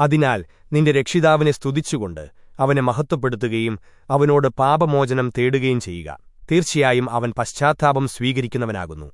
അതിനാൽ നിന്റെ രക്ഷിതാവിനെ സ്തുതിച്ചുകൊണ്ട് അവനെ മഹത്വപ്പെടുത്തുകയും അവനോട് പാപമോചനം തേടുകയും ചെയ്യുക. തീർച്ചയായും അവൻ പശ്ചാത്താപം സ്വീകരിക്കുന്നവനാകുന്നു.